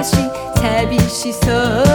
다시 자비 시선